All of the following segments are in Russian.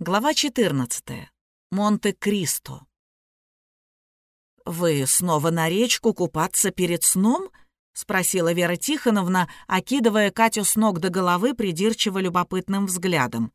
Глава 14. Монте-Кристо. «Вы снова на речку купаться перед сном?» — спросила Вера Тихоновна, окидывая Катю с ног до головы придирчиво любопытным взглядом.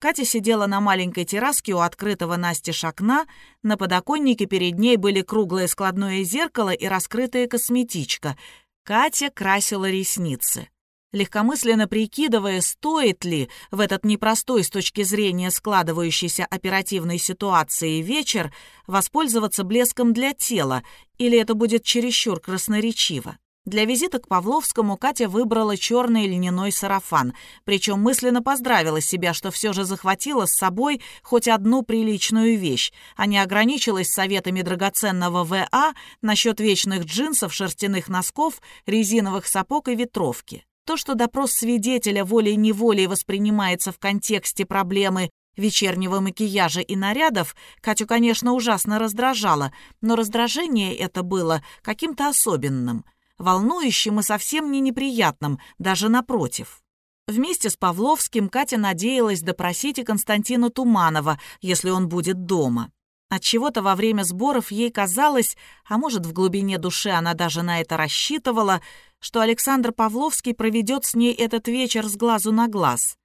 Катя сидела на маленькой терраске у открытого настежь окна, на подоконнике перед ней были круглое складное зеркало и раскрытая косметичка. Катя красила ресницы легкомысленно прикидывая, стоит ли в этот непростой с точки зрения складывающейся оперативной ситуации вечер воспользоваться блеском для тела, или это будет чересчур красноречиво. Для визита к Павловскому Катя выбрала черный льняной сарафан, причем мысленно поздравила себя, что все же захватила с собой хоть одну приличную вещь, а не ограничилась советами драгоценного ВА насчет вечных джинсов, шерстяных носков, резиновых сапог и ветровки. То, что допрос свидетеля волей-неволей воспринимается в контексте проблемы вечернего макияжа и нарядов, Катю, конечно, ужасно раздражало, но раздражение это было каким-то особенным, волнующим и совсем не неприятным, даже напротив. Вместе с Павловским Катя надеялась допросить и Константина Туманова, если он будет дома. Отчего-то во время сборов ей казалось, а может, в глубине души она даже на это рассчитывала, что Александр Павловский проведет с ней этот вечер с глазу на глаз.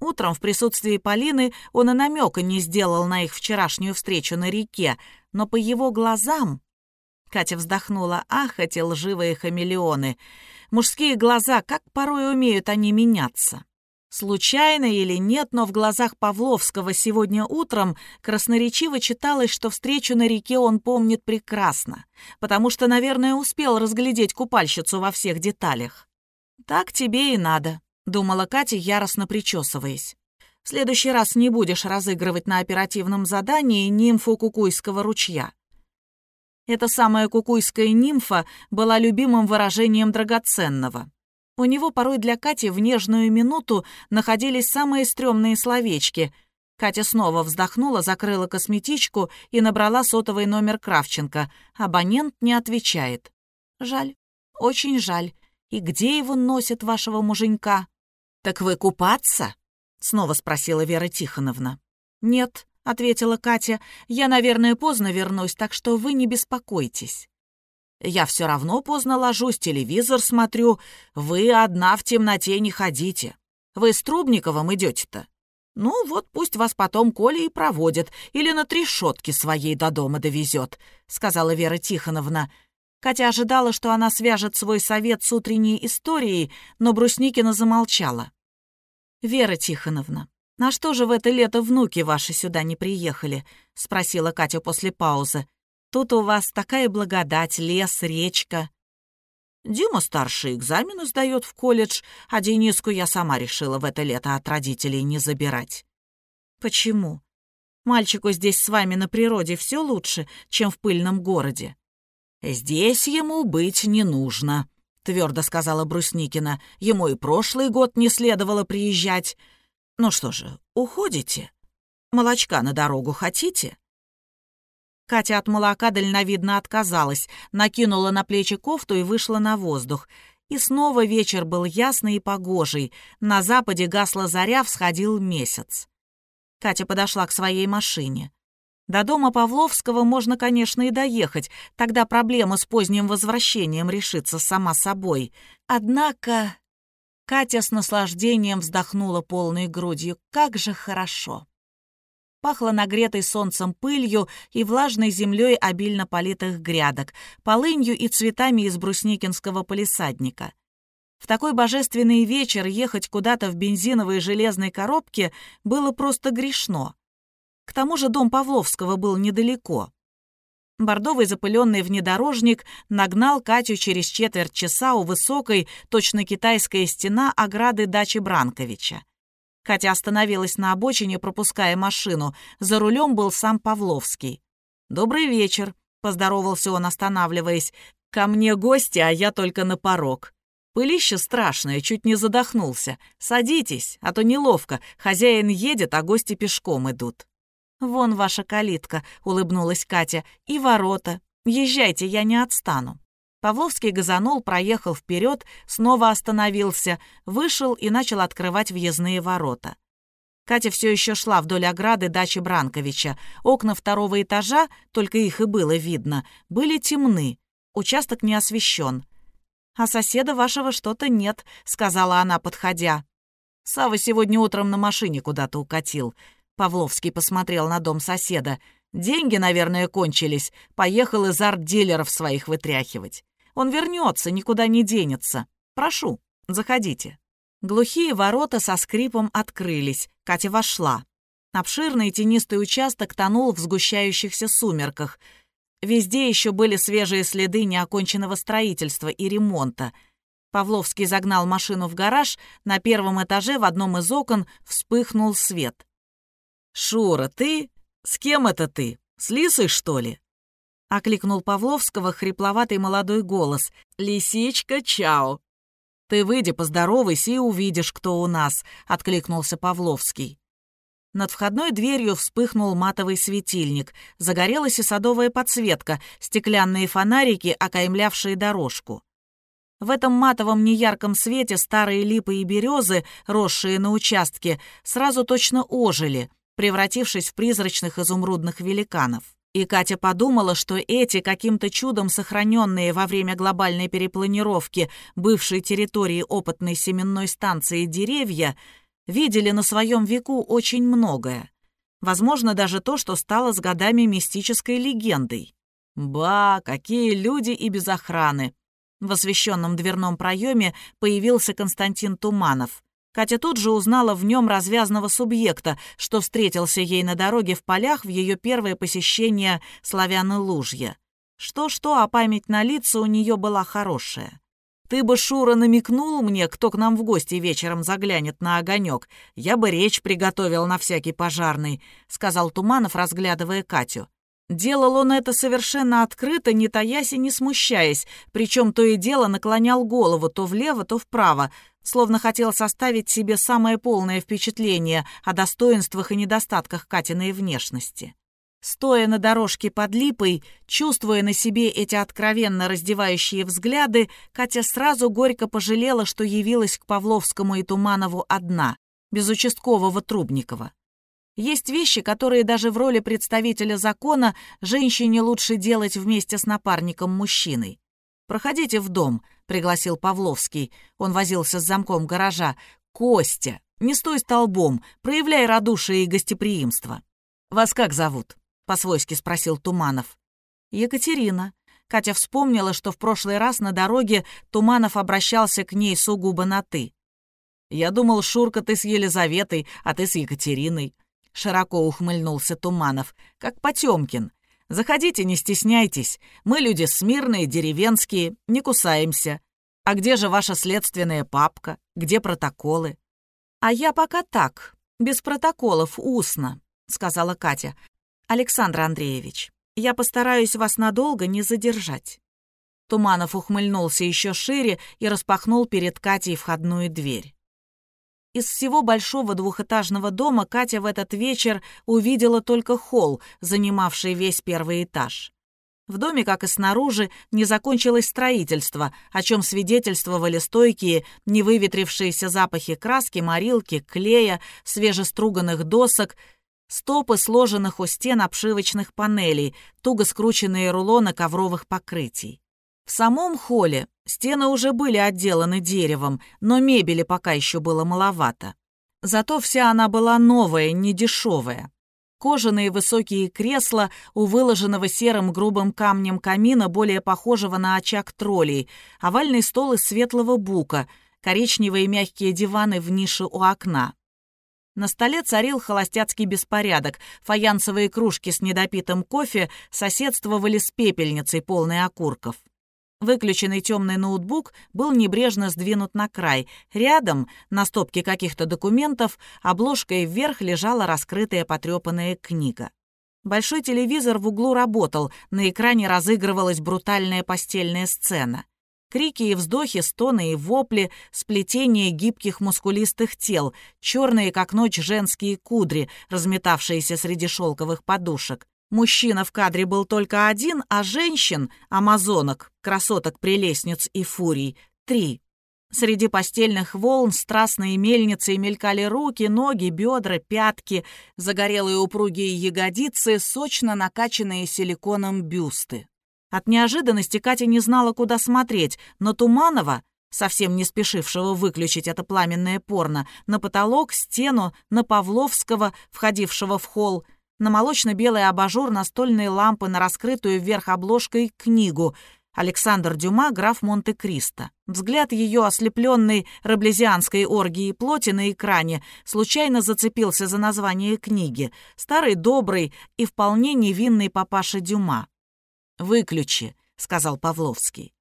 Утром в присутствии Полины он и намека не сделал на их вчерашнюю встречу на реке, но по его глазам... Катя вздохнула. «Ах, эти лживые хамелеоны! Мужские глаза, как порой умеют они меняться!» Случайно или нет, но в глазах Павловского сегодня утром красноречиво читалось, что встречу на реке он помнит прекрасно, потому что, наверное, успел разглядеть купальщицу во всех деталях. «Так тебе и надо», — думала Катя, яростно причесываясь. «В следующий раз не будешь разыгрывать на оперативном задании нимфу Кукуйского ручья». Эта самая кукуйская нимфа была любимым выражением драгоценного — у него порой для Кати в нежную минуту находились самые стрёмные словечки. Катя снова вздохнула, закрыла косметичку и набрала сотовый номер Кравченко. Абонент не отвечает. «Жаль, очень жаль. И где его носят вашего муженька?» «Так вы купаться?» — снова спросила Вера Тихоновна. «Нет», — ответила Катя, — «я, наверное, поздно вернусь, так что вы не беспокойтесь». Я все равно поздно ложусь, телевизор смотрю. Вы одна в темноте не ходите. Вы с Трубниковым идете-то? Ну, вот пусть вас потом Коля и проводит, или на трешетке своей до дома довезет», — сказала Вера Тихоновна. Катя ожидала, что она свяжет свой совет с утренней историей, но Брусникина замолчала. «Вера Тихоновна, на что же в это лето внуки ваши сюда не приехали?» — спросила Катя после паузы. Тут у вас такая благодать, лес, речка». Дима старший экзамены сдает в колледж, а Дениску я сама решила в это лето от родителей не забирать. Почему? Мальчику здесь с вами на природе все лучше, чем в пыльном городе. Здесь ему быть не нужно, твердо сказала Брусникина. Ему и прошлый год не следовало приезжать. Ну что же, уходите? Молочка на дорогу хотите? Катя от молока дальновидно отказалась, накинула на плечи кофту и вышла на воздух. И снова вечер был ясный и погожий. На западе гасла заря, всходил месяц. Катя подошла к своей машине. До дома Павловского можно, конечно, и доехать, тогда проблема с поздним возвращением решится сама собой. Однако... Катя с наслаждением вздохнула полной грудью. Как же хорошо! Пахло нагретой солнцем пылью и влажной землей обильно политых грядок, полынью и цветами из брусникинского полисадника. В такой божественный вечер ехать куда-то в бензиновой железной коробке было просто грешно. К тому же дом Павловского был недалеко. Бордовый запыленный внедорожник нагнал Катю через четверть часа у высокой, точно китайская стена ограды дачи Бранковича. Катя остановилась на обочине, пропуская машину. За рулем был сам Павловский. «Добрый вечер», — поздоровался он, останавливаясь. «Ко мне гости, а я только на порог. Пылище страшное, чуть не задохнулся. Садитесь, а то неловко. Хозяин едет, а гости пешком идут». «Вон ваша калитка», — улыбнулась Катя, — «и ворота. Езжайте, я не отстану». Павловский газанул, проехал вперед, снова остановился, вышел и начал открывать въездные ворота. Катя все еще шла вдоль ограды дачи Бранковича. Окна второго этажа, только их и было видно, были темны. Участок не освещен. «А соседа вашего что-то нет», — сказала она, подходя. Сава сегодня утром на машине куда-то укатил. Павловский посмотрел на дом соседа. Деньги, наверное, кончились. Поехал из арт-дилеров своих вытряхивать. Он вернется, никуда не денется. Прошу, заходите. Глухие ворота со скрипом открылись. Катя вошла. Обширный тенистый участок тонул в сгущающихся сумерках. Везде еще были свежие следы неоконченного строительства и ремонта — Павловский загнал машину в гараж, на первом этаже в одном из окон вспыхнул свет. «Шура, ты? С кем это ты? С Лисой, что ли?» Окликнул Павловского хрипловатый молодой голос. «Лисичка, чао!» «Ты выйди, поздоровайся и увидишь, кто у нас», — откликнулся Павловский. Над входной дверью вспыхнул матовый светильник. Загорелась и садовая подсветка, стеклянные фонарики, окаймлявшие дорожку. В этом матовом неярком свете старые липы и березы, росшие на участке, сразу точно ожили, превратившись в призрачных изумрудных великанов. И Катя подумала, что эти, каким-то чудом сохраненные во время глобальной перепланировки бывшей территории опытной семенной станции деревья, видели на своем веку очень многое. Возможно, даже то, что стало с годами мистической легендой. Ба, какие люди и без охраны! В освещенном дверном проеме появился Константин Туманов. Катя тут же узнала в нем развязного субъекта, что встретился ей на дороге в полях в ее первое посещение Славяны-Лужья. Что-что, а память на лица у нее была хорошая. «Ты бы, Шура, намекнул мне, кто к нам в гости вечером заглянет на огонек. Я бы речь приготовил на всякий пожарный», — сказал Туманов, разглядывая Катю. Делал он это совершенно открыто, не таясь и не смущаясь, причем то и дело наклонял голову то влево, то вправо, словно хотел составить себе самое полное впечатление о достоинствах и недостатках Катиной внешности. Стоя на дорожке под липой, чувствуя на себе эти откровенно раздевающие взгляды, Катя сразу горько пожалела, что явилась к Павловскому и Туманову одна, без участкового Трубникова. Есть вещи, которые даже в роли представителя закона женщине лучше делать вместе с напарником-мужчиной. «Проходите в дом», — пригласил Павловский. Он возился с замком гаража. «Костя, не стой столбом, проявляй радушие и гостеприимство». «Вас как зовут?» — по-свойски спросил Туманов. «Екатерина». Катя вспомнила, что в прошлый раз на дороге Туманов обращался к ней сугубо на «ты». «Я думал, Шурка, ты с Елизаветой, а ты с Екатериной. Широко ухмыльнулся Туманов, как Потемкин. «Заходите, не стесняйтесь. Мы люди смирные, деревенские, не кусаемся. А где же ваша следственная папка? Где протоколы?» «А я пока так, без протоколов, устно», — сказала Катя. «Александр Андреевич, я постараюсь вас надолго не задержать». Туманов ухмыльнулся еще шире и распахнул перед Катей входную дверь. Из всего большого двухэтажного дома Катя в этот вечер увидела только холл, занимавший весь первый этаж. В доме, как и снаружи, не закончилось строительство, о чем свидетельствовали стойкие, невыветрившиеся запахи краски, морилки, клея, свежеструганных досок, стопы сложенных у стен обшивочных панелей, туго скрученные рулоны ковровых покрытий. В самом холле стены уже были отделаны деревом, но мебели пока еще было маловато. Зато вся она была новая, не дешевая. Кожаные высокие кресла у выложенного серым грубым камнем камина, более похожего на очаг троллей, овальный стол из светлого бука, коричневые мягкие диваны в нише у окна. На столе царил холостяцкий беспорядок. Фаянсовые кружки с недопитым кофе соседствовали с пепельницей, полной окурков. Выключенный темный ноутбук был небрежно сдвинут на край. Рядом, на стопке каких-то документов, обложкой вверх лежала раскрытая потрепанная книга. Большой телевизор в углу работал, на экране разыгрывалась брутальная постельная сцена. Крики и вздохи, стоны и вопли, сплетение гибких мускулистых тел, черные как ночь женские кудри, разметавшиеся среди шелковых подушек. Мужчина в кадре был только один, а женщин, амазонок, красоток-прелестниц и фурий — три. Среди постельных волн страстные мельницы мелькали руки, ноги, бедра, пятки, загорелые упругие ягодицы, сочно накачанные силиконом бюсты. От неожиданности Катя не знала, куда смотреть, но Туманова, совсем не спешившего выключить это пламенное порно, на потолок, стену, на Павловского, входившего в холл, на молочно-белый абажур настольные лампы, на раскрытую вверх обложкой книгу Александр Дюма, граф Монте-Кристо. Взгляд ее, ослепленный раблезианской оргией плоти на экране, случайно зацепился за название книги. Старый, добрый и вполне невинный папаша Дюма. «Выключи», — сказал Павловский.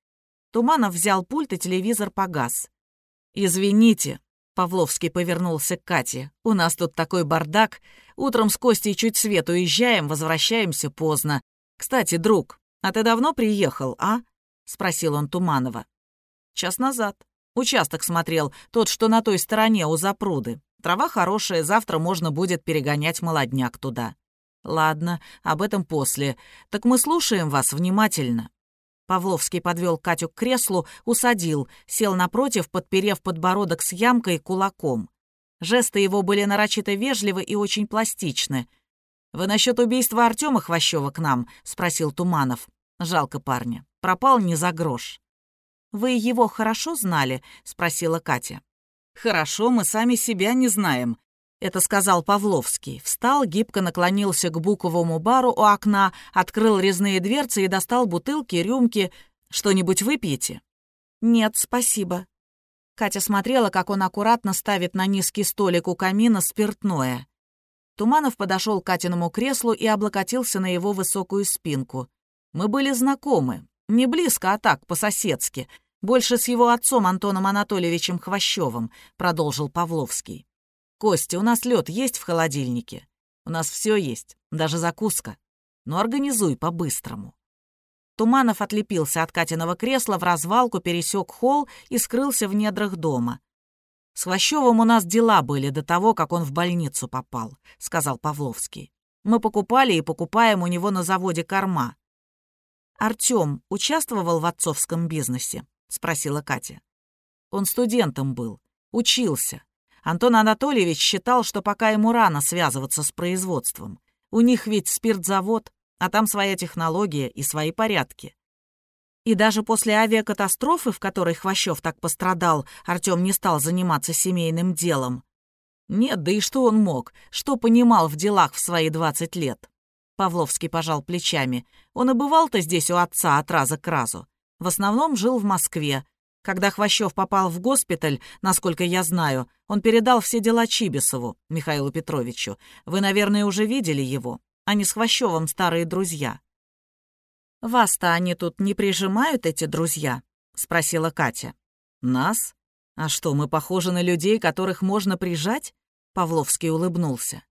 Туманов взял пульт, и телевизор погас. «Извините», — Павловский повернулся к Кате. «У нас тут такой бардак. Утром с Костей чуть свет уезжаем, возвращаемся поздно. Кстати, друг, а ты давно приехал, а?» — спросил он Туманова. «Час назад. Участок смотрел, тот, что на той стороне у запруды. Трава хорошая, завтра можно будет перегонять молодняк туда». «Ладно, об этом после. Так мы слушаем вас внимательно». Павловский подвел Катю к креслу, усадил, сел напротив, подперев подбородок с ямкой кулаком. Жесты его были нарочито вежливы и очень пластичны. «Вы насчет убийства Артема Хвощева к нам?» — спросил Туманов. «Жалко парня. Пропал не за грош». «Вы его хорошо знали?» — спросила Катя. «Хорошо, мы сами себя не знаем», — это сказал Павловский. Встал, гибко наклонился к буковому бару у окна, открыл резные дверцы и достал бутылки, рюмки. «Что-нибудь выпьете?» «Нет, спасибо», Катя смотрела, как он аккуратно ставит на низкий столик у камина спиртное. Туманов подошел к Катиному креслу и облокотился на его высокую спинку. Мы были знакомы. Не близко, а так, по-соседски. Больше с его отцом Антоном Анатольевичем Хвощевым, продолжил Павловский. «Костя, у нас лед есть в холодильнике? У нас все есть, даже закуска. Но организуй по-быстрому». Туманов отлепился от Катиного кресла, в развалку пересек холл и скрылся в недрах дома. «С Хвощевым у нас дела были до того, как он в больницу попал», — сказал Павловский. «Мы покупали и покупаем у него на заводе корма». «Артём участвовал в отцовском бизнесе?» — спросила Катя. «Он студентом был, учился. Антон Анатольевич считал, что пока ему рано связываться с производством. У них ведь спиртзавод, а там своя технология и свои порядки. И даже после авиакатастрофы, в которой Хвощев так пострадал, Артем не стал заниматься семейным делом. Нет, да и что он мог? Что понимал в делах в свои 20 лет? Павловский пожал плечами. Он и бывал-то здесь у отца от раза к разу. В основном жил в Москве. Когда Хвощев попал в госпиталь, насколько я знаю, он передал все дела Чибисову, Михаилу Петровичу. Вы, наверное, уже видели его. Они с Хвощевым старые друзья». «Вас-то они тут не прижимают, эти друзья?» — спросила Катя. «Нас? А что, мы похожи на людей, которых можно прижать?» Павловский улыбнулся.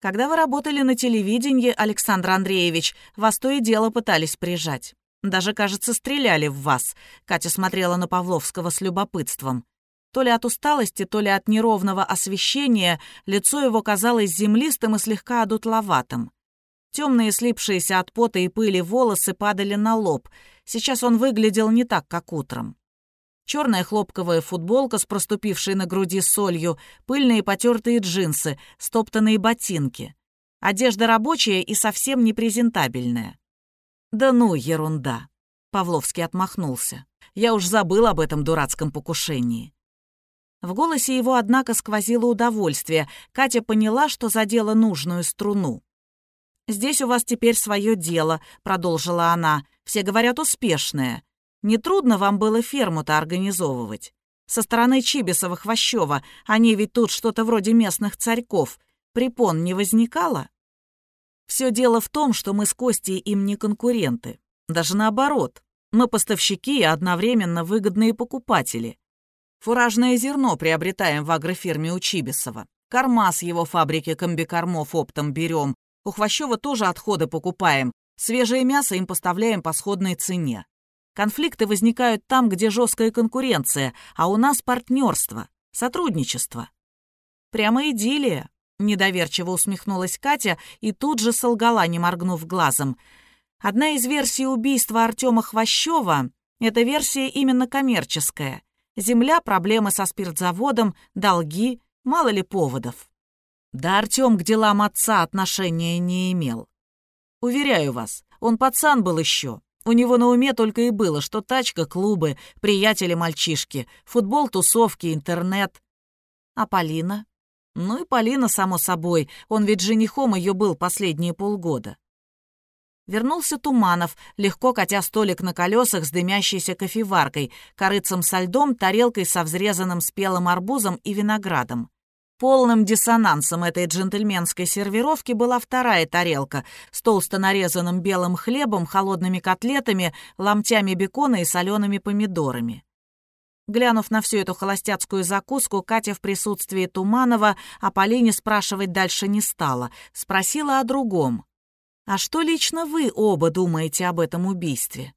«Когда вы работали на телевидении, Александр Андреевич, вас то и дело пытались прижать. Даже, кажется, стреляли в вас», — Катя смотрела на Павловского с любопытством. То ли от усталости, то ли от неровного освещения лицо его казалось землистым и слегка одутловатым. Темные, слипшиеся от пота и пыли волосы падали на лоб. Сейчас он выглядел не так, как утром. Черная хлопковая футболка с проступившей на груди солью, пыльные потертые джинсы, стоптанные ботинки. Одежда рабочая и совсем непрезентабельная. «Да ну, ерунда!» — Павловский отмахнулся. «Я уж забыл об этом дурацком покушении. В голосе его, однако, сквозило удовольствие. Катя поняла, что задела нужную струну. «Здесь у вас теперь свое дело», — продолжила она. «Все говорят, успешное. Нетрудно вам было ферму-то организовывать. Со стороны Чибисова-Хвощева они ведь тут что-то вроде местных царьков. Препон не возникало?» «Все дело в том, что мы с Костей им не конкуренты. Даже наоборот. Мы поставщики и одновременно выгодные покупатели. Фуражное зерно приобретаем в агрофирме у Чибисова. Корма с его фабрики комбикормов оптом берем. У Хвощева тоже отходы покупаем. Свежее мясо им поставляем по сходной цене. Конфликты возникают там, где жесткая конкуренция, а у нас партнерство, сотрудничество. Прямо идиллия, недоверчиво усмехнулась Катя и тут же солгала, не моргнув глазом. Одна из версий убийства Артема Хвощева — это версия именно коммерческая. Земля, проблемы со спиртзаводом, долги, мало ли поводов. Да Артём к делам отца отношения не имел. Уверяю вас, он пацан был еще. У него на уме только и было, что тачка, клубы, приятели-мальчишки, футбол, тусовки, интернет. А Полина? Ну и Полина, само собой, он ведь женихом ее был последние полгода. Вернулся Туманов, легко катя столик на колесах с дымящейся кофеваркой, корыцем со льдом, тарелкой со взрезанным спелым арбузом и виноградом. Полным диссонансом этой джентльменской сервировки была вторая тарелка с толсто нарезанным белым хлебом, холодными котлетами, ломтями бекона и солеными помидорами. Глянув на всю эту холостяцкую закуску, Катя в присутствии Туманова о Полине спрашивать дальше не стала. Спросила о другом. «А что лично вы оба думаете об этом убийстве?»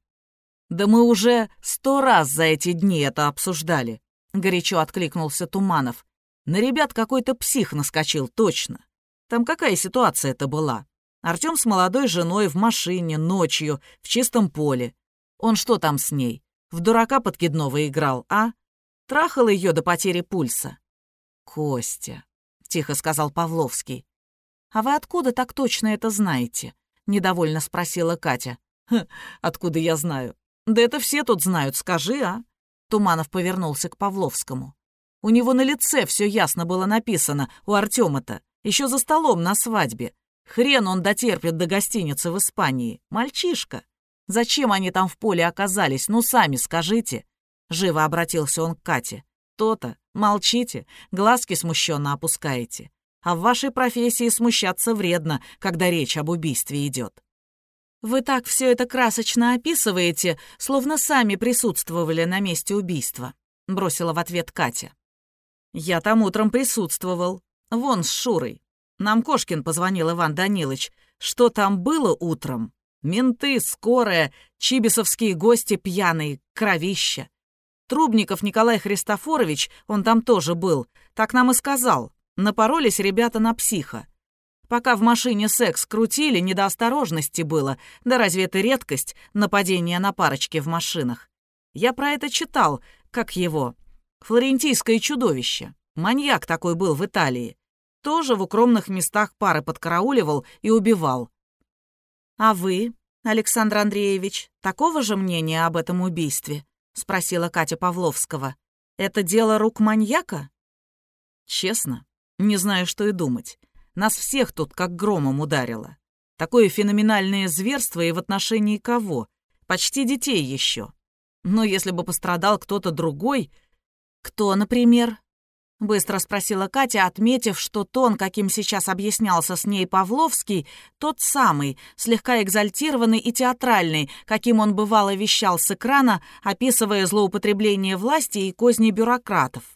«Да мы уже сто раз за эти дни это обсуждали», — горячо откликнулся Туманов. На ребят какой-то псих наскочил, точно. Там какая ситуация это была? Артём с молодой женой в машине, ночью, в чистом поле. Он что там с ней? В дурака подкидного играл, а? Трахал ее до потери пульса. «Костя», — тихо сказал Павловский. «А вы откуда так точно это знаете?» — недовольно спросила Катя. «Откуда я знаю? Да это все тут знают, скажи, а?» Туманов повернулся к Павловскому. У него на лице все ясно было написано, у Артема-то, еще за столом на свадьбе. Хрен он дотерпит до гостиницы в Испании. Мальчишка. Зачем они там в поле оказались? Ну, сами скажите. Живо обратился он к Кате. То-то. Молчите, глазки смущенно опускаете. А в вашей профессии смущаться вредно, когда речь об убийстве идет. Вы так все это красочно описываете, словно сами присутствовали на месте убийства, бросила в ответ Катя. «Я там утром присутствовал. Вон с Шурой. Нам Кошкин позвонил Иван Данилович. Что там было утром? Менты, скорая, чибисовские гости пьяные, кровища. Трубников Николай Христофорович, он там тоже был, так нам и сказал. Напоролись ребята на психа. Пока в машине секс крутили, не до осторожности было. Да разве это редкость, нападение на парочки в машинах? Я про это читал, как его, Флорентийское чудовище. Маньяк такой был в Италии. Тоже в укромных местах пары подкарауливал и убивал. «А вы, Александр Андреевич, такого же мнения об этом убийстве?» — спросила Катя Павловского. «Это дело рук маньяка?» «Честно, не знаю, что и думать. Нас всех тут как громом ударило. Такое феноменальное зверство и в отношении кого? Почти детей еще. Но если бы пострадал кто-то другой, «Кто, например?» — быстро спросила Катя, отметив, что тон, каким сейчас объяснялся с ней Павловский, тот самый, слегка экзальтированный и театральный, каким он бывало вещал с экрана, описывая злоупотребление власти и козни бюрократов.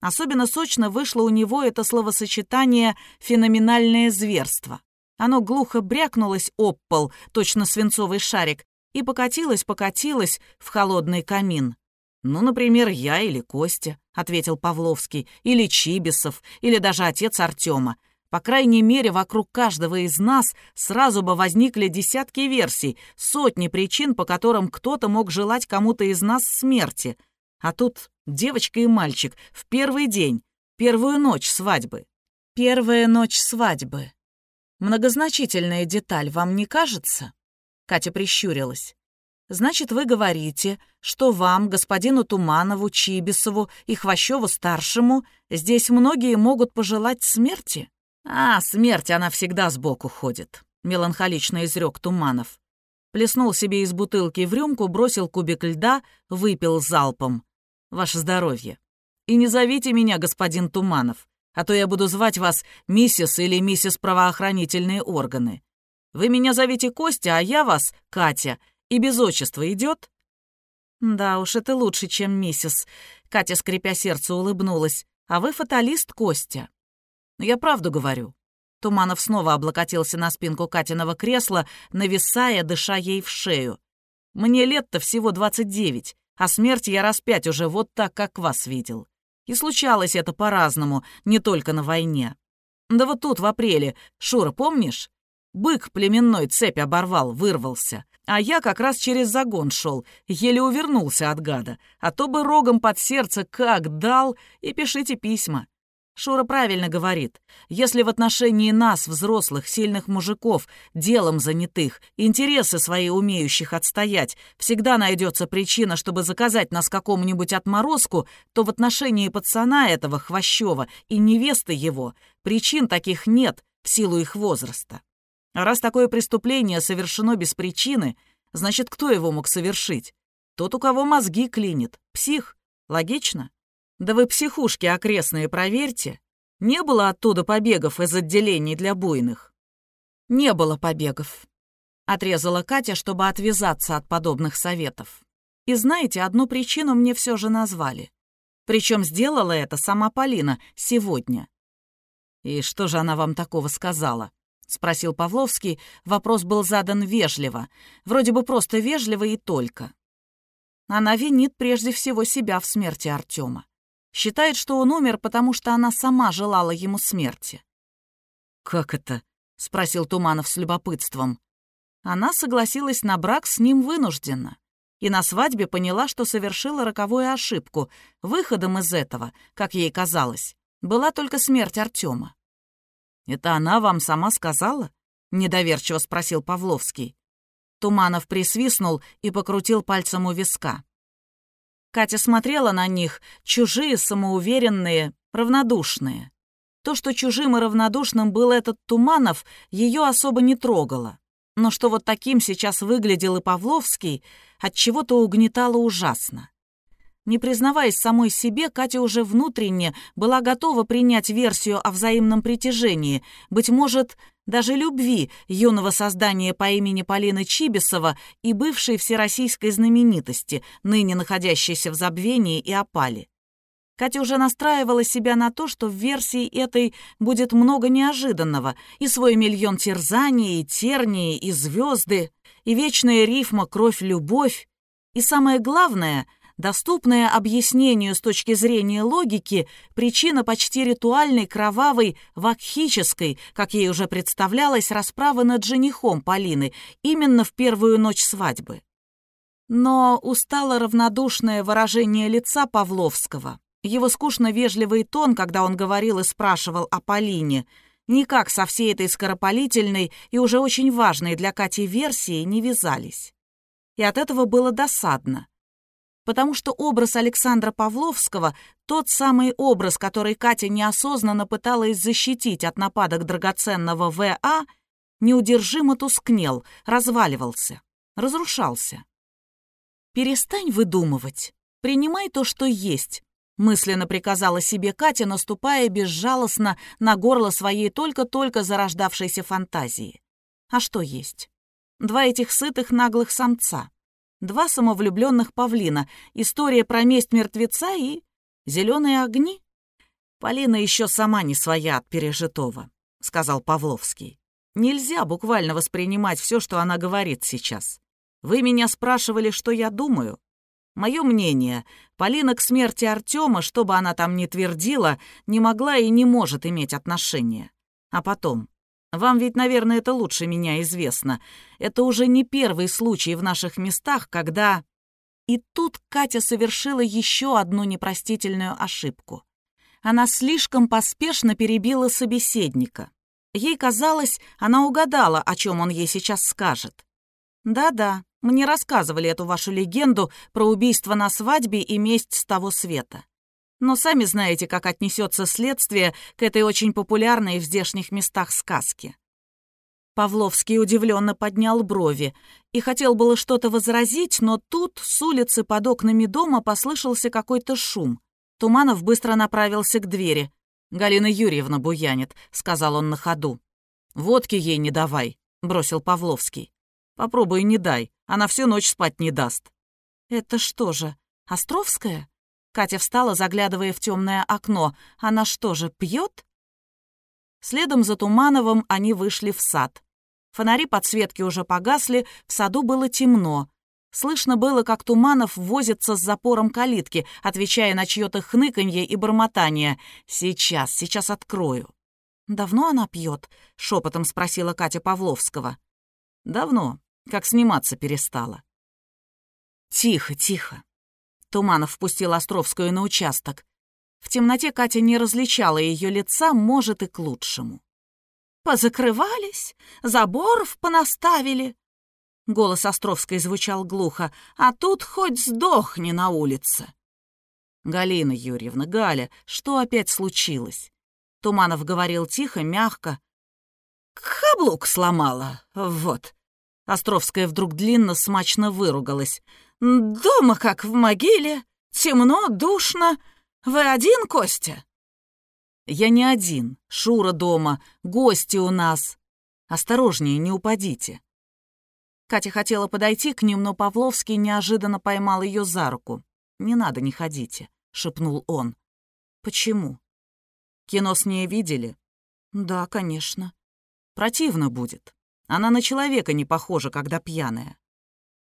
Особенно сочно вышло у него это словосочетание «феноменальное зверство». Оно глухо брякнулось об пол, точно свинцовый шарик, и покатилось-покатилось в холодный камин. «Ну, например, я или Костя», — ответил Павловский, «или Чибисов, или даже отец Артема. По крайней мере, вокруг каждого из нас сразу бы возникли десятки версий, сотни причин, по которым кто-то мог желать кому-то из нас смерти. А тут девочка и мальчик в первый день, первую ночь свадьбы. Первая ночь свадьбы. Многозначительная деталь, вам не кажется?» Катя прищурилась. Значит, вы говорите, что вам, господину Туманову, Чибисову и Хвощеву-старшему здесь многие могут пожелать смерти? А, смерть, она всегда сбоку ходит, меланхолично изрек Туманов. Плеснул себе из бутылки в рюмку, бросил кубик льда, выпил залпом. Ваше здоровье. И не зовите меня, господин Туманов, а то я буду звать вас миссис или миссис правоохранительные органы. Вы меня зовите Костя, а я вас, Катя, и без отчества идет? Да уж, это лучше, чем миссис. Катя, скрипя сердце, улыбнулась. А вы фаталист, Костя. Я правду говорю. Туманов снова облокотился на спинку Катиного кресла, нависая, дыша ей в шею. Мне лет-то всего двадцать девять, а смерть я раз пять уже вот так, как вас видел. И случалось это по-разному, не только на войне. Да вот тут, в апреле, Шура, помнишь? Бык племенной цепь оборвал, вырвался А я как раз через загон шел, еле увернулся от гада, а то бы рогом под сердце как дал, и пишите письма. Шура правильно говорит. Если в отношении нас, взрослых, сильных мужиков, делом занятых, интересы свои умеющих отстоять, всегда найдется причина, чтобы заказать нас какому-нибудь отморозку, то в отношении пацана этого Хвощева и невесты его причин таких нет в силу их возраста. А раз такое преступление совершено без причины, значит, кто его мог совершить? Тот, у кого мозги клинит. Псих. Логично? Да вы психушки окрестные проверьте. Не было оттуда побегов из отделений для буйных? Не было побегов. Отрезала Катя, чтобы отвязаться от подобных советов. И знаете, одну причину мне все же назвали. Причем сделала это сама Полина сегодня. И что же она вам такого сказала? — спросил Павловский. Вопрос был задан вежливо. Вроде бы просто вежливо и только. Она винит прежде всего себя в смерти Артема. Считает, что он умер, потому что она сама желала ему смерти. «Как это?» — спросил Туманов с любопытством. Она согласилась на брак с ним вынужденно. И на свадьбе поняла, что совершила роковую ошибку. Выходом из этого, как ей казалось, была только смерть Артема. «Это она вам сама сказала?» — недоверчиво спросил Павловский. Туманов присвистнул и покрутил пальцем у виска. Катя смотрела на них, чужие, самоуверенные, равнодушные. То, что чужим и равнодушным был этот Туманов, ее особо не трогало. Но что вот таким сейчас выглядел и Павловский, от чего то угнетало ужасно. Не признаваясь самой себе, Катя уже внутренне была готова принять версию о взаимном притяжении, быть может, даже любви юного создания по имени Полины Чибисова и бывшей всероссийской знаменитости, ныне находящейся в забвении и опале. Катя уже настраивала себя на то, что в версии этой будет много неожиданного, и свой миллион терзаний, и тернии, и звезды, и вечная рифма «кровь-любовь», и самое главное — Доступная объяснению с точки зрения логики, причина почти ритуальной, кровавой, вакхической, как ей уже представлялось, расправы над женихом Полины именно в первую ночь свадьбы. Но устало равнодушное выражение лица Павловского, его скучно-вежливый тон, когда он говорил и спрашивал о Полине, никак со всей этой скоропалительной и уже очень важной для Кати версии не вязались. И от этого было досадно потому что образ Александра Павловского, тот самый образ, который Катя неосознанно пыталась защитить от нападок драгоценного В.А., неудержимо тускнел, разваливался, разрушался. «Перестань выдумывать, принимай то, что есть», мысленно приказала себе Катя, наступая безжалостно на горло своей только-только зарождавшейся фантазии. А что есть? Два этих сытых наглых самца. Два самовлюбленных павлина, история про месть мертвеца и зеленые огни. Полина еще сама не своя от пережитого, сказал Павловский. Нельзя буквально воспринимать все, что она говорит сейчас. Вы меня спрашивали, что я думаю. Мое мнение, Полина к смерти Артема, что бы она там ни твердила, не могла и не может иметь отношения. А потом, вам ведь, наверное, это лучше меня известно. Это уже не первый случай в наших местах, когда...» И тут Катя совершила еще одну непростительную ошибку. Она слишком поспешно перебила собеседника. Ей казалось, она угадала, о чем он ей сейчас скажет. «Да-да, мне рассказывали эту вашу легенду про убийство на свадьбе и месть с того света. Но сами знаете, как отнесется следствие к этой очень популярной в здешних местах сказке. Павловский удивленно поднял брови и хотел было что-то возразить, но тут с улицы под окнами дома послышался какой-то шум. Туманов быстро направился к двери. «Галина Юрьевна буянит», — сказал он на ходу. «Водки ей не давай», — бросил Павловский. «Попробуй не дай, она всю ночь спать не даст». «Это что же, Островская?» Катя встала, заглядывая в темное окно. Она что же, пьет? Следом за Тумановым они вышли в сад. Фонари подсветки уже погасли, в саду было темно. Слышно было, как Туманов возится с запором калитки, отвечая на чьё-то хныканье и бормотание. «Сейчас, сейчас открою». «Давно она пьет?» — шепотом спросила Катя Павловского. «Давно. как сниматься перестала. Тихо, тихо. Туманов впустил Островскую на участок. В темноте Катя не различала ее лица, может, и к лучшему. «Позакрывались, заборов понаставили». Голос Островской звучал глухо. «А тут хоть сдохни на улице». «Галина Юрьевна, Галя, что опять случилось?» Туманов говорил тихо, мягко. «Каблук сломала, вот». Островская вдруг длинно, смачно выругалась. «Дома как в могиле, темно, душно. Вы один, Костя?» «Я не один. Шура дома, гости у нас. Осторожнее, не упадите». Катя хотела подойти к ним, но Павловский неожиданно поймал ее за руку. «Не надо, не ходите», — шепнул он. «Почему?» «Кино с ней видели?» «Да, конечно». «Противно будет. Она на человека не похожа, когда пьяная».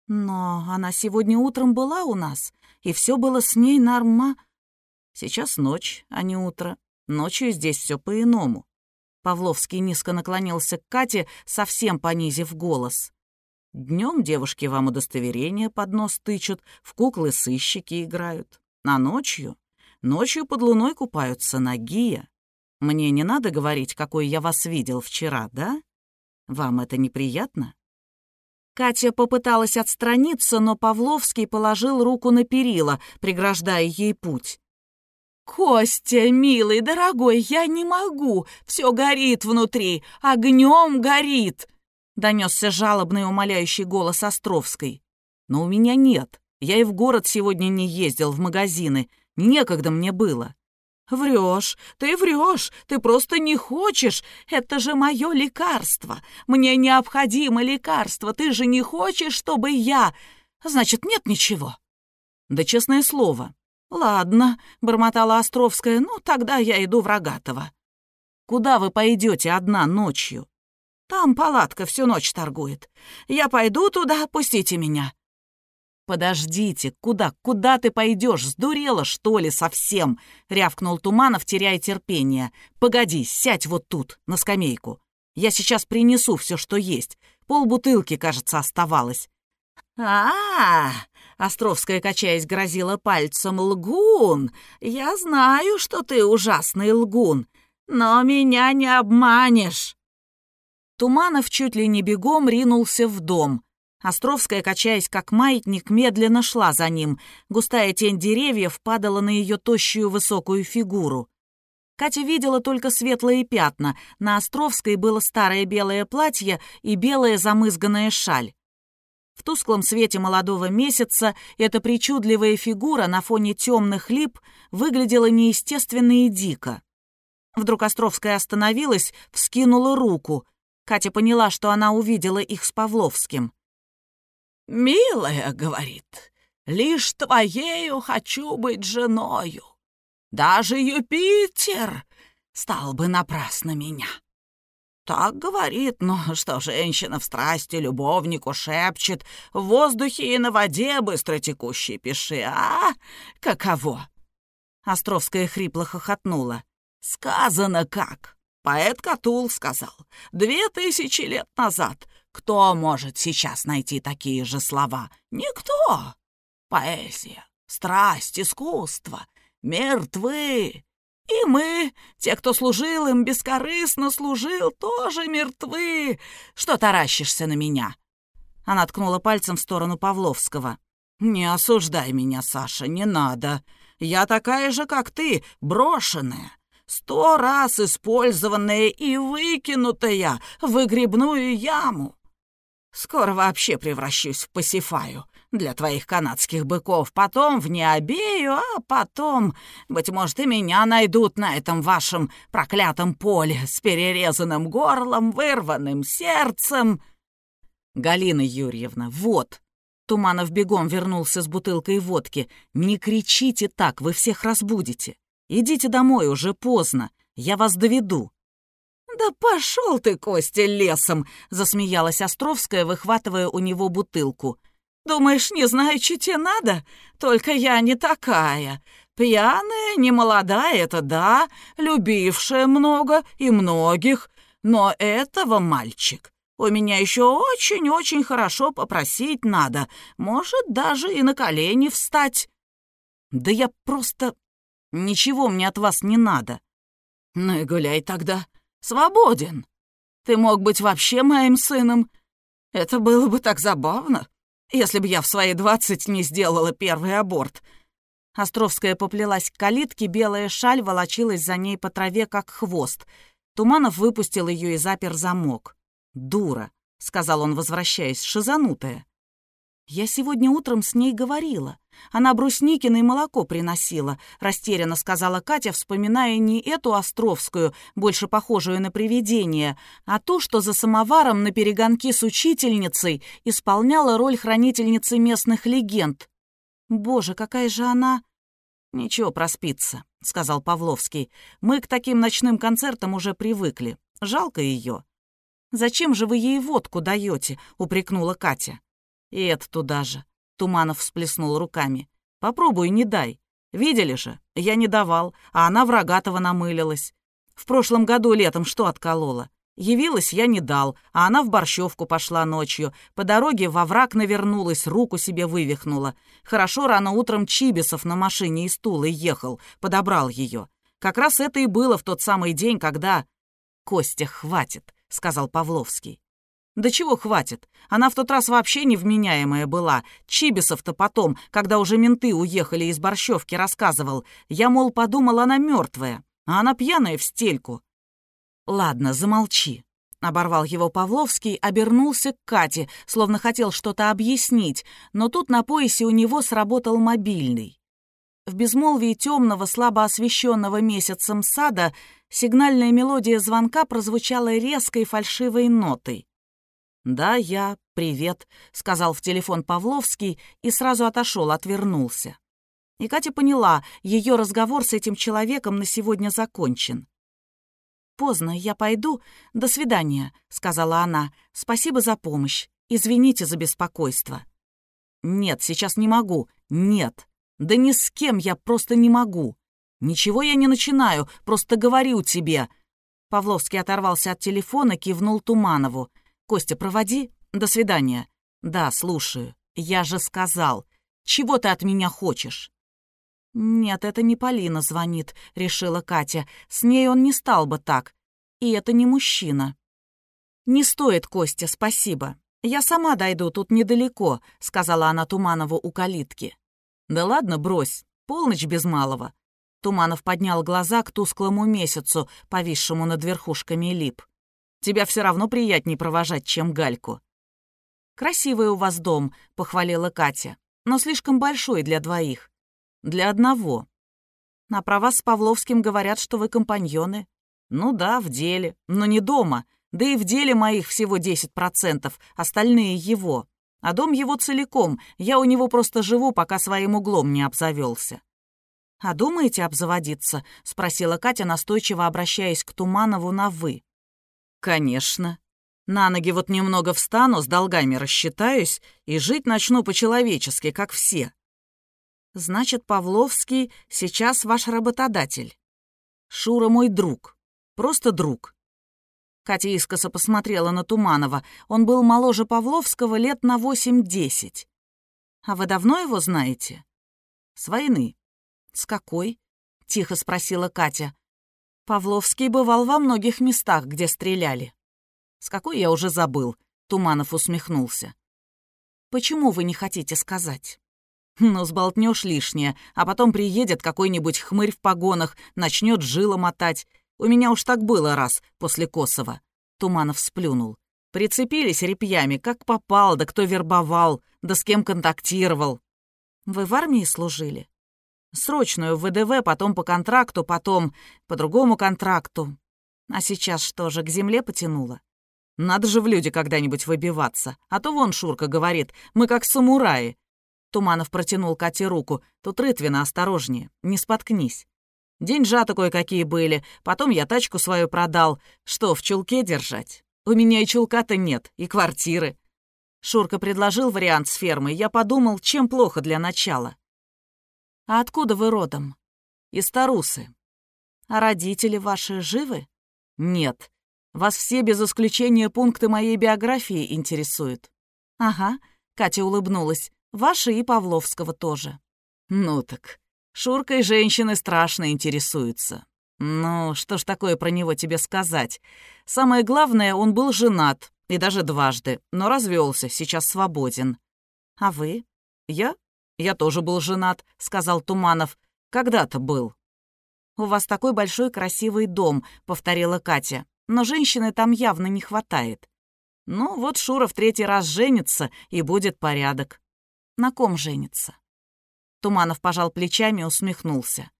«Но она сегодня утром была у нас, и все было с ней норма...» «Сейчас ночь, а не утро. Ночью здесь все по-иному». Павловский низко наклонился к Кате, совсем понизив голос. Днем девушки вам удостоверение под нос тычут, в куклы сыщики играют. А ночью? Ночью под луной купаются нагие. Мне не надо говорить, какой я вас видел вчера, да? Вам это неприятно?» Катя попыталась отстраниться, но Павловский положил руку на перила, преграждая ей путь. «Костя, милый, дорогой, я не могу. Все горит внутри, огнем горит!» Донесся жалобный умоляющий голос Островской. «Но у меня нет. Я и в город сегодня не ездил, в магазины. Некогда мне было». «Врешь, ты врешь, ты просто не хочешь. Это же мое лекарство. Мне необходимо лекарство. Ты же не хочешь, чтобы я... Значит, нет ничего». «Да честное слово». «Ладно», — бормотала Островская, — «ну, тогда я иду в Рогатово». «Куда вы пойдете одна ночью?» Там палатка всю ночь торгует. Я пойду туда, пустите меня». «Подождите, куда, куда ты пойдешь? Сдурела, что ли, совсем?» — рявкнул Туманов, теряя терпение. «Погоди, сядь вот тут, на скамейку. Я сейчас принесу все, что есть. Пол бутылки, кажется, оставалось». «А-а-а!» — Островская, качаясь, грозила пальцем. «Лгун! Я знаю, что ты ужасный лгун, но меня не обманешь!» Туманов чуть ли не бегом ринулся в дом. Островская, качаясь как маятник, медленно шла за ним. Густая тень деревьев падала на ее тощую высокую фигуру. Катя видела только светлые пятна. На Островской было старое белое платье и белая замызганная шаль. В тусклом свете молодого месяца эта причудливая фигура на фоне темных лип выглядела неестественно и дико. Вдруг Островская остановилась, вскинула руку. Катя поняла, что она увидела их с Павловским. «Милая, — говорит, — лишь твоею хочу быть женою. Даже Юпитер стал бы напрасно меня». Так говорит, но что женщина в страсти любовнику шепчет, в воздухе и на воде быстро текущей пиши, а? Каково? Островская хрипло хохотнула. Сказано как? Поэт Катул сказал, две тысячи лет назад. Кто может сейчас найти такие же слова? Никто. Поэзия, страсть, искусство мертвы. И мы, те, кто служил им, бескорыстно служил, тоже мертвы. Что таращишься на меня?» Она ткнула пальцем в сторону Павловского. «Не осуждай меня, Саша, не надо. Я такая же, как ты, брошенная сто раз использованная и выкинутая в выгребную яму. Скоро вообще превращусь в пасифаю для твоих канадских быков, потом в необею, а потом, быть может, и меня найдут на этом вашем проклятом поле с перерезанным горлом, вырванным сердцем. Галина Юрьевна, вот. Туманов бегом вернулся с бутылкой водки. «Не кричите так, вы всех разбудите. Идите домой, уже поздно. Я вас доведу». «Да пошел ты, Костя, лесом!» — засмеялась Островская, выхватывая у него бутылку. «Думаешь, не знаю, что тебе надо? Только я не такая. Пьяная, немолодая — это да, любившая много и многих. Но этого, мальчик, У меня еще очень-очень хорошо попросить надо. Может, даже и на колени встать. Да я просто... Ничего мне от вас не надо. Ну и гуляй тогда. Свободен. Ты мог быть вообще моим сыном. Это было бы так забавно, если бы я в свои двадцать не сделала первый аборт. Островская поплелась к калитке, белая шаль волочилась за ней по траве, как хвост. Туманов выпустил ее и запер замок. «Дура», — сказал он, возвращаясь, — «шизанутая». «Я сегодня утром с ней говорила. Она Брусникиной молоко приносила», — растерянно сказала Катя, вспоминая не эту Островскую, больше похожую на привидение, а ту, что за самоваром на перегонки с учительницей исполняла роль хранительницы местных легенд. «Боже, какая же она...» «Ничего, проспится», — сказал Павловский. «Мы к таким ночным концертам уже привыкли. Жалко ее. «Зачем же вы ей водку даете?» — упрекнула Катя. И это туда же. Туманов всплеснул руками. «Попробуй, не дай. Видели же, я не давал, а она в намылилась. В прошлом году летом что отколола? Явилась я не дал, а она в Борщевку пошла ночью. По дороге во враг навернулась, руку себе вывихнула. Хорошо рано утром Чибисов на машине из Тулы ехал, подобрал ее. Как раз это и было в тот самый день, когда... Костя, хватит, — сказал Павловский. «Да чего хватит? Она в тот раз вообще невменяемая была. Чибисов-то потом, когда уже менты уехали из Борщевки, рассказывал. Я, мол, подумал, она мертвая, а она пьяная в стельку». «Ладно, замолчи», — оборвал его Павловский, обернулся к Кате, словно хотел что-то объяснить, но тут на поясе у него сработал мобильный. В безмолвии темного, слабо освещенного месяцем сада сигнальная мелодия звонка прозвучала резкой фальшивой нотой. «Да, я, привет», — сказал в телефон Павловский и сразу отошел, отвернулся. И Катя поняла, ее разговор с этим человеком на сегодня закончен. «Поздно, я пойду. До свидания», — сказала она. «Спасибо за помощь. Извините за беспокойство». «Нет, сейчас не могу. Нет. Да ни с кем я просто не могу. «Ничего я не начинаю, просто говорю тебе». Павловский оторвался от телефона, кивнул Туманову. «Костя, проводи. До свидания». «Да, слушаю. Я же сказал. Чего ты от меня хочешь?» «Нет, это не Полина звонит», — решила Катя. «С ней он не стал бы так. И это не мужчина». «Не стоит, Костя, спасибо. Я сама дойду, тут недалеко», — сказала она Туманову у калитки. «Да ладно, брось. Полночь без малого. Туманов поднял глаза к тусклому месяцу, повисшему над верхушками лип. «Тебя все равно приятнее провожать, чем Гальку». «Красивый у вас дом», — похвалила Катя, «но слишком большой для двоих». «Для одного». «А про вас с Павловским говорят, что вы компаньоны». «Ну да, в деле, но не дома. Да и в деле моих всего 10%, остальные его. А дом его целиком, я у него просто живу, пока своим углом не обзавелся. «А думаете обзаводиться?» — спросила Катя, настойчиво обращаясь к Туманову на «вы». «Конечно. На ноги вот немного встану, с долгами рассчитаюсь и жить начну по-человечески, как все». «Значит, Павловский сейчас ваш работодатель?» «Шура мой друг. Просто друг». Катя искоса посмотрела на Туманова. Он был моложе Павловского лет на восемь-десять. «А вы давно его знаете?» «С войны. «С какой?» — тихо спросила Катя. «Павловский бывал во многих местах, где стреляли». «С какой я уже забыл», — Туманов усмехнулся. «Почему вы не хотите сказать?» «Ну, сболтнешь лишнее, а потом приедет какой-нибудь хмырь в погонах, начнет жило мотать. У меня уж так было раз после Косова». Туманов сплюнул. «Прицепились репьями, как попал, да кто вербовал, да с кем контактировал». «Вы в армии служили?» Срочную в ВДВ, потом по контракту, потом по другому контракту. А сейчас что же, к земле потянуло? Надо же в люди когда-нибудь выбиваться. А то вон Шурка говорит, мы как самураи. Туманов протянул Кате руку. Тут рытвина осторожнее, не споткнись. Деньжата кое-какие были, потом я тачку свою продал. Что, в чулке держать? У меня и чулка-то нет, и квартиры. Шурка предложил вариант с фермой. Я подумал, чем плохо для начала. «А откуда вы родом?» «Из Тарусы». «А родители ваши живы?» «Нет». Вас все без исключения пункты моей биографии интересуют». «Ага», — Катя улыбнулась. «Ваши и Павловского тоже». «Ну так, Шуркой женщины страшно интересуются. Ну, что ж такое про него тебе сказать? Самое главное, он был женат, и даже дважды, но развелся, сейчас свободен. А вы? Я? Я тоже был женат, сказал Туманов. Когда-то был. «У вас такой большой красивый дом», — повторила Катя. «Но женщины там явно не хватает». «Ну, вот Шура в третий раз женится, и будет порядок». «На ком женится?» Туманов пожал плечами и усмехнулся.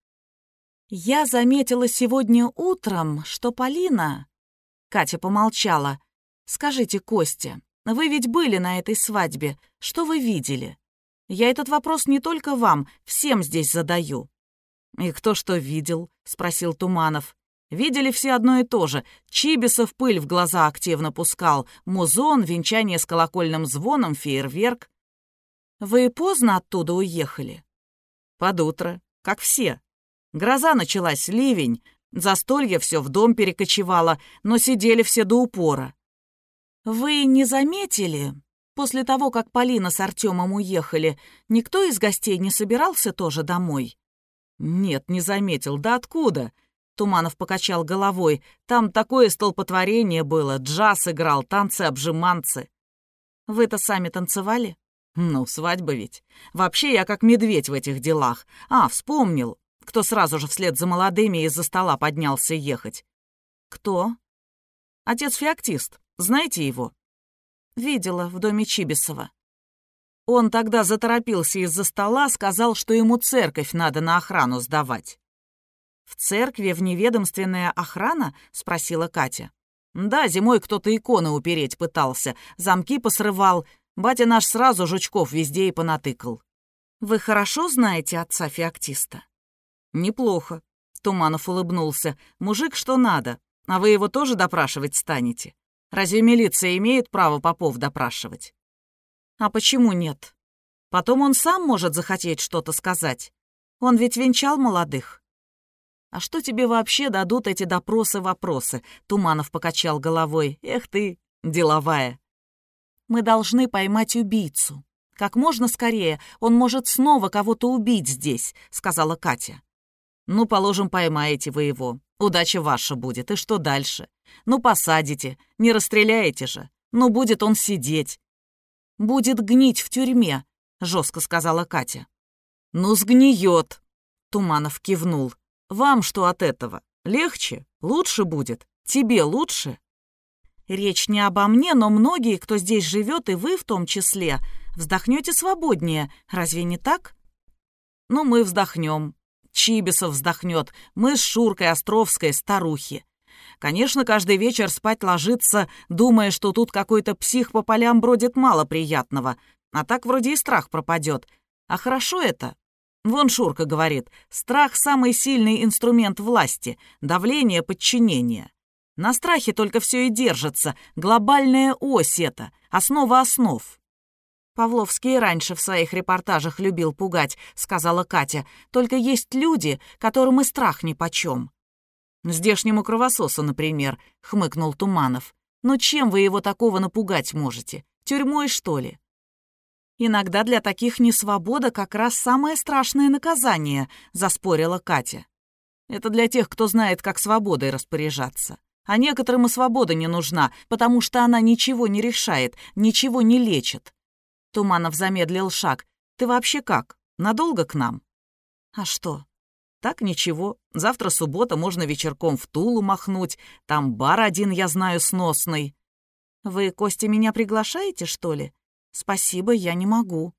«Я заметила сегодня утром, что Полина...» Катя помолчала. «Скажите, Костя, вы ведь были на этой свадьбе. Что вы видели? Я этот вопрос не только вам, всем здесь задаю». «И кто что видел?» — спросил Туманов. «Видели все одно и то же. Чибисов пыль в глаза активно пускал, музон, венчание с колокольным звоном, фейерверк. Вы поздно оттуда уехали?» «Под утро, как все. Гроза началась, ливень, застолье все в дом перекочевало, но сидели все до упора. «Вы не заметили, после того, как Полина с Артемом уехали, никто из гостей не собирался тоже домой?» «Нет, не заметил. Да откуда?» Туманов покачал головой. «Там такое столпотворение было. Джаз играл, танцы-обжиманцы». «Вы-то сами танцевали?» «Ну, свадьба ведь. Вообще я как медведь в этих делах. А, вспомнил. Кто сразу же вслед за молодыми из-за стола поднялся ехать?» «Кто?» «Отец феоктист. Знаете его?» «Видела в доме Чибисова». Он тогда заторопился из-за стола, сказал, что ему церковь надо на охрану сдавать. «В церкви вневедомственная охрана?» — спросила Катя. «Да, зимой кто-то иконы упереть пытался, замки посрывал. Батя наш сразу жучков везде и понатыкал». «Вы хорошо знаете отца феоктиста?» «Неплохо», — Туманов улыбнулся. «Мужик что надо, а вы его тоже допрашивать станете?» Разве милиция имеет право попов допрашивать? А почему нет? Потом он сам может захотеть что-то сказать. Он ведь венчал молодых. А что тебе вообще дадут эти допросы-вопросы? Туманов покачал головой. Эх ты, деловая. Мы должны поймать убийцу. Как можно скорее, он может снова кого-то убить здесь, сказала Катя. Ну, положим, поймаете вы его. Удача ваша будет. И что дальше? Ну, посадите. Не расстреляете же. Ну, будет он сидеть. Будет гнить в тюрьме, жестко сказала Катя. Ну, сгниет. Туманов кивнул. Вам что от этого? Легче? Лучше будет? Тебе лучше? Речь не обо мне, но многие, кто здесь живет, и вы в том числе, вздохнете свободнее. Разве не так? Ну, мы вздохнем. Чибисов вздохнет. Мы с Шуркой Островской старухи. Конечно, каждый вечер спать ложится, думая, что тут какой-то псих по полям бродит мало приятного. А так вроде и страх пропадет. А хорошо это. Вон Шурка говорит, страх — самый сильный инструмент власти, давление, подчинение. На страхе только все и держится, глобальная ось это, основа основ. «Павловский раньше в своих репортажах любил пугать», — сказала Катя. «Только есть люди, которым и страх нипочем». «Здешнему кровососу, например», — хмыкнул Туманов. «Но чем вы его такого напугать можете? Тюрьмой, что ли?» «Иногда для таких несвобода как раз самое страшное наказание», — заспорила Катя. «Это для тех, кто знает, как свободой распоряжаться. А некоторым и свобода не нужна, потому что она ничего не решает, ничего не лечит. Туманов замедлил шаг. «Ты вообще как? Надолго к нам?» «А что?» «Так ничего. Завтра суббота, можно вечерком в Тулу махнуть. Там бар один, я знаю, сносный». «Вы, Костя, меня приглашаете, что ли?» «Спасибо, я не могу».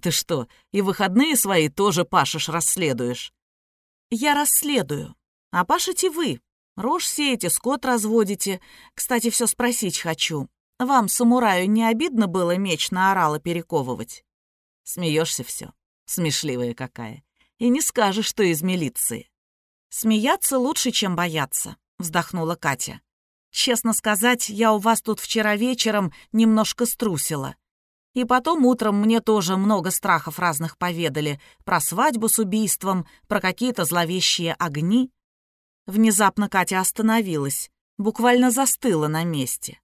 «Ты что, и выходные свои тоже пашешь, расследуешь?» «Я расследую. А пашете вы. Рожь сеете, скот разводите. Кстати, все спросить хочу. Вам, самураю, не обидно было меч на орала перековывать? Смеешься все, смешливая какая. И не скажешь, что из милиции. Смеяться лучше, чем бояться, вздохнула Катя. Честно сказать, я у вас тут вчера вечером немножко струсила. И потом утром мне тоже много страхов разных поведали. Про свадьбу с убийством, про какие-то зловещие огни. Внезапно Катя остановилась. буквально застыла на месте.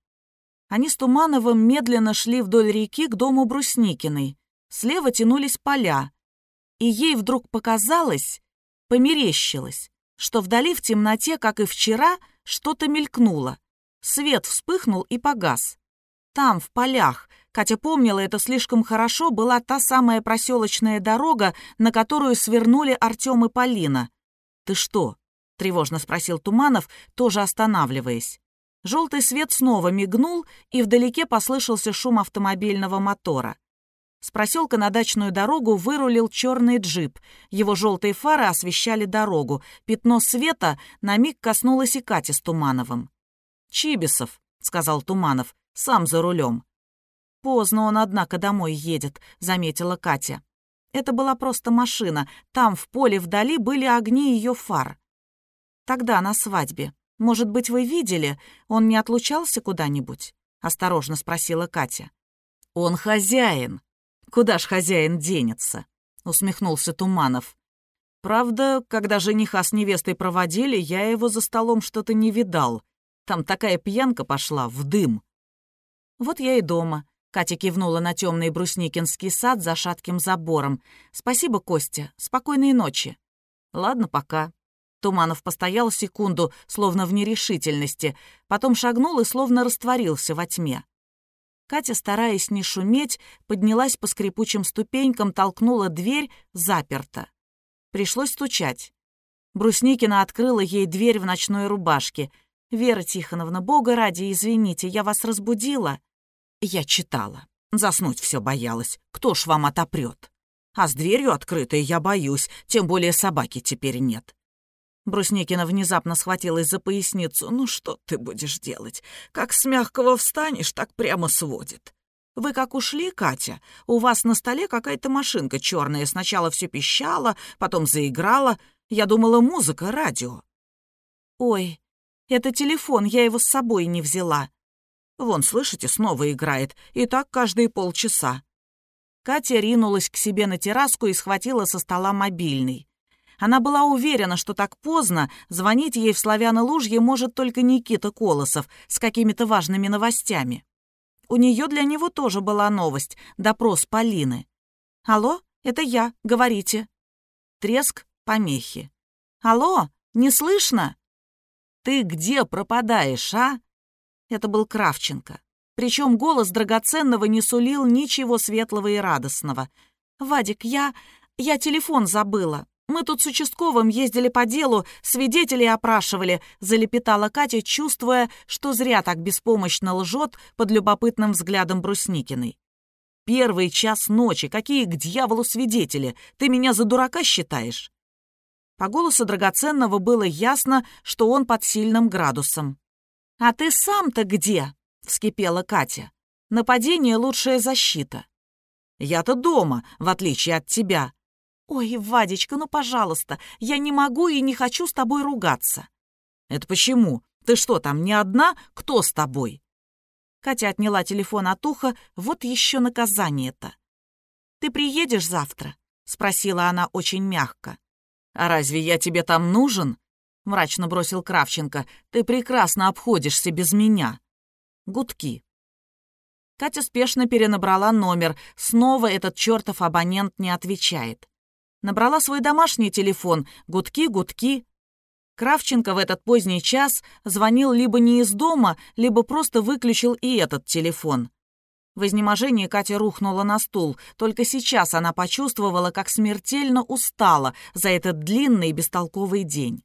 Они с Тумановым медленно шли вдоль реки к дому Брусникиной. Слева тянулись поля. И ей вдруг показалось, померещилось, что вдали в темноте, как и вчера, что-то мелькнуло. Свет вспыхнул и погас. Там, в полях, Катя помнила это слишком хорошо, была та самая проселочная дорога, на которую свернули Артем и Полина. «Ты что?» — тревожно спросил Туманов, тоже останавливаясь. Желтый свет снова мигнул, и вдалеке послышался шум автомобильного мотора. С проселка на дачную дорогу вырулил черный джип. Его желтые фары освещали дорогу. Пятно света на миг коснулось и Кати с Тумановым. «Чибисов», — сказал Туманов, — «сам за рулем». «Поздно он, однако, домой едет», — заметила Катя. Это была просто машина. Там, в поле вдали, были огни ее фар. Тогда на свадьбе. Может быть, вы видели, он не отлучался куда-нибудь?» — осторожно спросила Катя. «Он хозяин. Куда ж хозяин денется?» — усмехнулся Туманов. «Правда, когда жениха с невестой проводили, я его за столом что-то не видал. Там такая пьянка пошла, в дым». «Вот я и дома», Катя кивнула на темный брусникинский сад за шатким забором. «Спасибо, Костя. Спокойной ночи». «Ладно, пока». Туманов постоял секунду, словно в нерешительности, потом шагнул и словно растворился во тьме. Катя, стараясь не шуметь, поднялась по скрипучим ступенькам, толкнула дверь, заперта. Пришлось стучать. Брусникина открыла ей дверь в ночной рубашке. «Вера Тихоновна, бога ради, извините, я вас разбудила?» Я читала. Заснуть все боялась. Кто ж вам отопрет? А с дверью открытой я боюсь, тем более собаки теперь нет. Брусникина внезапно схватилась за поясницу. «Ну что ты будешь делать? Как с мягкого встанешь, так прямо сводит. Вы как ушли, Катя? У вас на столе какая-то машинка черная. Сначала все пищала, потом заиграла. Я думала, музыка, радио». «Ой, это телефон, я его с собой не взяла», Вон, слышите, снова играет. И так каждые полчаса». Катя ринулась к себе на терраску и схватила со стола мобильный. Она была уверена, что так поздно звонить ей в Славяно-Лужье может только Никита Колосов с какими-то важными новостями. У нее для него тоже была новость — допрос Полины. «Алло, это я, говорите». Треск, помехи. «Алло, не слышно?» «Ты где пропадаешь, а?» Это был Кравченко. Причем голос драгоценного не сулил ничего светлого и радостного. «Вадик, я... я телефон забыла. Мы тут с участковым ездили по делу, свидетелей опрашивали», — залепетала Катя, чувствуя, что зря так беспомощно лжет под любопытным взглядом Брусникиной. «Первый час ночи. Какие к дьяволу свидетели? Ты меня за дурака считаешь?» По голосу драгоценного было ясно, что он под сильным градусом. «А ты сам-то где?» — вскипела Катя. «Нападение — лучшая защита». «Я-то дома, в отличие от тебя». «Ой, Вадечка, ну, пожалуйста, я не могу и не хочу с тобой ругаться». «Это почему? Ты что, там не одна? Кто с тобой?» Катя отняла телефон от уха. Вот еще наказание-то. «Ты приедешь завтра?» — спросила она очень мягко. «А разве я тебе там нужен?» — мрачно бросил Кравченко. «Ты прекрасно обходишься без меня». Гудки. Катя спешно перенабрала номер. Снова этот чертов абонент не отвечает. Набрала свой домашний телефон. Гудки, гудки. Кравченко в этот поздний час звонил либо не из дома, либо просто выключил и этот телефон. В изнеможении Катя рухнула на стул. Только сейчас она почувствовала, как смертельно устала за этот длинный и бестолковый день.